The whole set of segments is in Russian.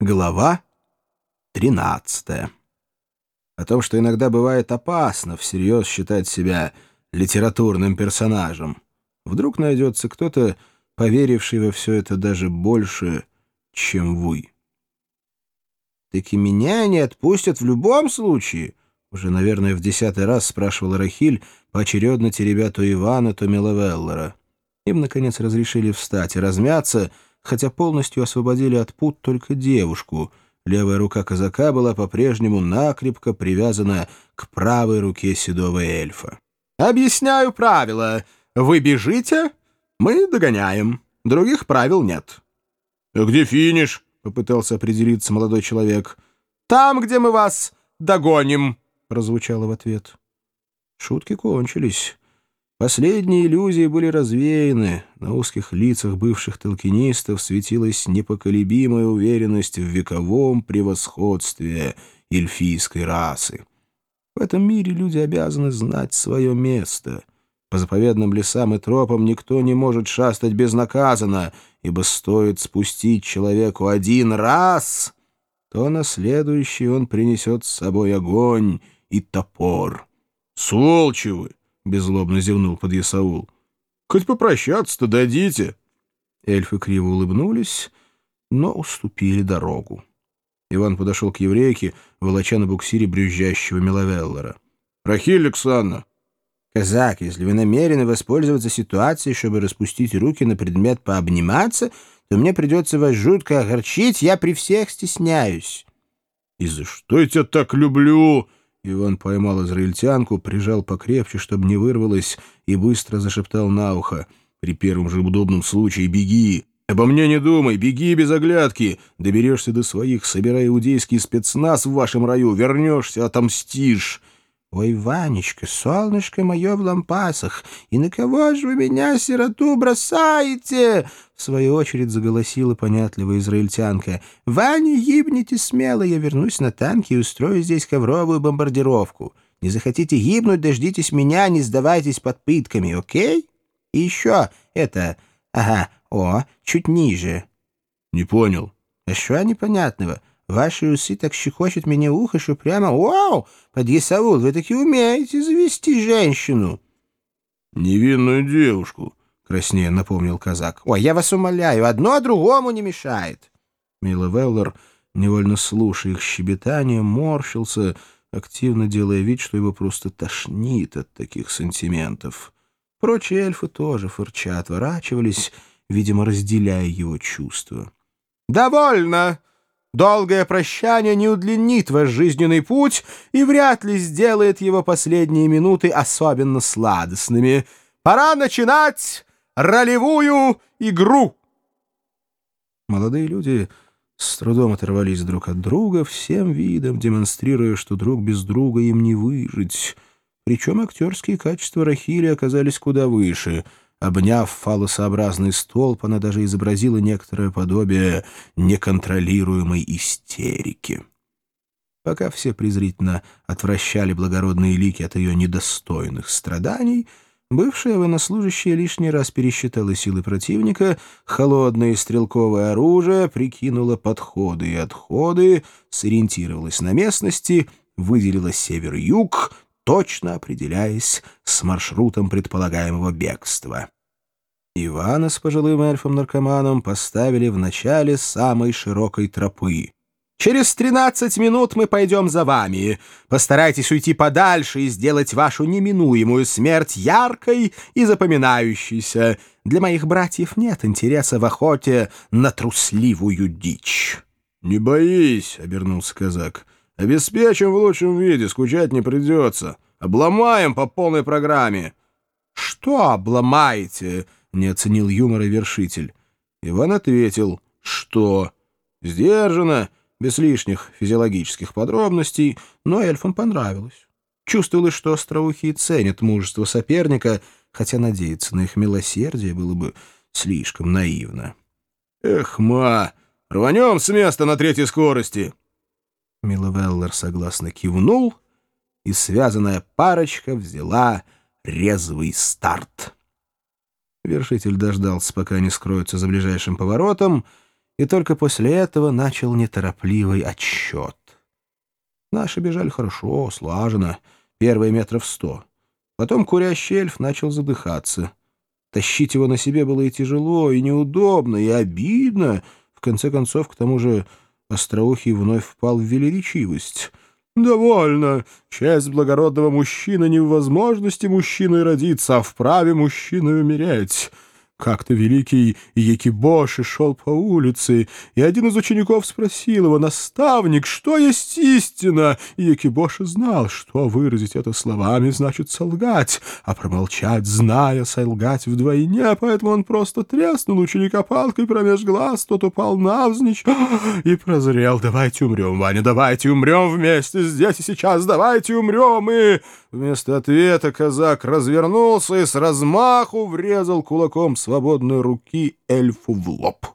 Глава 13. О том, что иногда бывает опасно всерьез считать себя литературным персонажем. Вдруг найдется кто-то, поверивший во все это даже больше, чем вы. «Так и меня не отпустят в любом случае?» Уже, наверное, в десятый раз спрашивала Рахиль, поочередно теребя то Ивана, то Миловеллера. Им, наконец, разрешили встать и размяться — хотя полностью освободили от пут только девушку. Левая рука казака была по-прежнему накрепко привязана к правой руке седого эльфа. «Объясняю правила. Вы бежите, мы догоняем. Других правил нет». «А где финиш?» — попытался определиться молодой человек. «Там, где мы вас догоним», — прозвучало в ответ. Шутки кончились. Последние иллюзии были развеяны, на узких лицах бывших толкинистов светилась непоколебимая уверенность в вековом превосходстве эльфийской расы. В этом мире люди обязаны знать свое место. По заповедным лесам и тропам никто не может шастать безнаказанно, ибо стоит спустить человеку один раз, то на следующий он принесет с собой огонь и топор. «Сволчи вы!» Беззлобно зевнул подъясаул. «Хоть попрощаться-то дадите!» Эльфы криво улыбнулись, но уступили дорогу. Иван подошел к еврейке, волоча на буксире брюзжащего Миловеллера. «Рахиль Александровна!» «Казак, если вы намерены воспользоваться ситуацией, чтобы распустить руки на предмет пообниматься, то мне придется вас жутко огорчить, я при всех стесняюсь». «И за что я тебя так люблю?» Иван поймал израильтянку, прижал покрепче, чтобы не вырвалось, и быстро зашептал на ухо. «При первом же удобном случае беги! Обо мне не думай, беги без оглядки! Доберешься до своих, собирай иудейский спецназ в вашем раю, вернешься, отомстишь!» «Ой, Ванечка, солнышко мое в лампасах, и на кого же вы меня, сироту, бросаете?» В свою очередь заголосила понятливая израильтянка. «Ваня, гибните смело, я вернусь на танке и устрою здесь ковровую бомбардировку. Не захотите гибнуть, дождитесь меня, не сдавайтесь под пытками, окей? И еще это... Ага, о, чуть ниже». «Не понял». «А что непонятного?» Ваши усы так щекочут мне ухо, что прямо... Вау! Подъясаул, вы таки умеете завести женщину!» «Невинную девушку», — краснее напомнил казак. «Ой, я вас умоляю, одно другому не мешает!» Мила Веллер, невольно слушая их щебетание, морщился, активно делая вид, что его просто тошнит от таких сантиментов. Прочие эльфы тоже фырча отворачивались, видимо, разделяя его чувства. «Довольно!» Долгое прощание не удлинит ваш жизненный путь и вряд ли сделает его последние минуты особенно сладостными. Пора начинать ролевую игру!» Молодые люди с трудом оторвались друг от друга, всем видом демонстрируя, что друг без друга им не выжить. Причем актерские качества Рахили оказались куда выше — Обняв фалосообразный столб, она даже изобразила некоторое подобие неконтролируемой истерики. Пока все презрительно отвращали благородные лики от ее недостойных страданий, бывшая военнослужащая лишний раз пересчитала силы противника, холодное стрелковое оружие, прикинула подходы и отходы, сориентировалась на местности, выделила север-юг — точно определяясь с маршрутом предполагаемого бегства. Ивана с пожилым эльфом-наркоманом поставили в начале самой широкой тропы. «Через тринадцать минут мы пойдем за вами. Постарайтесь уйти подальше и сделать вашу неминуемую смерть яркой и запоминающейся. Для моих братьев нет интереса в охоте на трусливую дичь». «Не боись», — обернулся казак. Обеспечим в лучшем виде, скучать не придется. Обломаем по полной программе». «Что обломаете?» — не оценил юмора вершитель. Иван ответил, что сдержанно, без лишних физиологических подробностей, но эльфам понравилось. Чувствовалось, что остроухие ценят мужество соперника, хотя надеяться на их милосердие было бы слишком наивно. «Эх, ма, рванем с места на третьей скорости!» Миловеллер согласно кивнул, и связанная парочка взяла резвый старт. Вершитель дождался, пока они скроются за ближайшим поворотом, и только после этого начал неторопливый отсчет. Наши бежали хорошо, слаженно, первые метров сто. Потом курящий эльф начал задыхаться. Тащить его на себе было и тяжело, и неудобно, и обидно. В конце концов, к тому же, Остроухий вновь впал в велеречивость. «Довольно. Честь благородного мужчины не в возможности мужчиной родиться, а в праве мужчиной умереть». Как-то великий Якибоши шел по улице, и один из учеников спросил его, «Наставник, что есть истина?» И Якибоши знал, что выразить это словами значит солгать, а промолчать, зная, солгать вдвойне, поэтому он просто треснул ученика палкой промеж глаз, тот упал навзничь и прозрел. «Давайте умрем, Ваня, давайте умрем вместе здесь и сейчас, давайте умрем!» И вместо ответа казак развернулся и с размаху врезал кулаком свободной руки эльфу в лоб.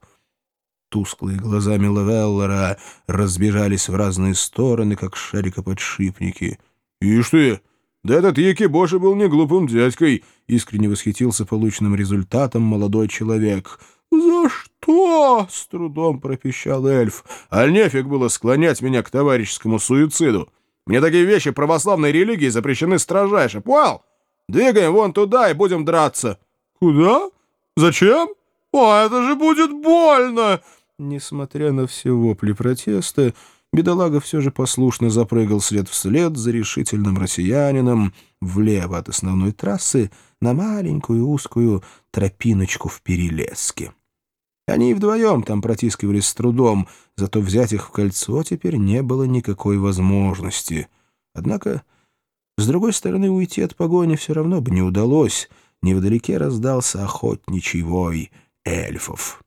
Тусклые глаза Миловеллера разбежались в разные стороны, как шарикоподшипники. «Ишь ты! Да этот Якибоши был не глупым дядькой!» — искренне восхитился полученным результатом молодой человек. «За что?» — с трудом пропищал эльф. «А нефиг было склонять меня к товарищескому суициду. Мне такие вещи православной религии запрещены строжайше, понял? Двигаем вон туда и будем драться». «Куда?» «Зачем? О, это же будет больно!» Несмотря на все вопли протеста, бедолага все же послушно запрыгал след вслед за решительным россиянином влево от основной трассы на маленькую узкую тропиночку в перелеске. Они и вдвоем там протискивались с трудом, зато взять их в кольцо теперь не было никакой возможности. Однако, с другой стороны, уйти от погони все равно бы не удалось — невдалеке раздался охотничий вой эльфов.